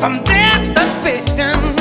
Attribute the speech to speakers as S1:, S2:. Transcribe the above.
S1: from their suspicion.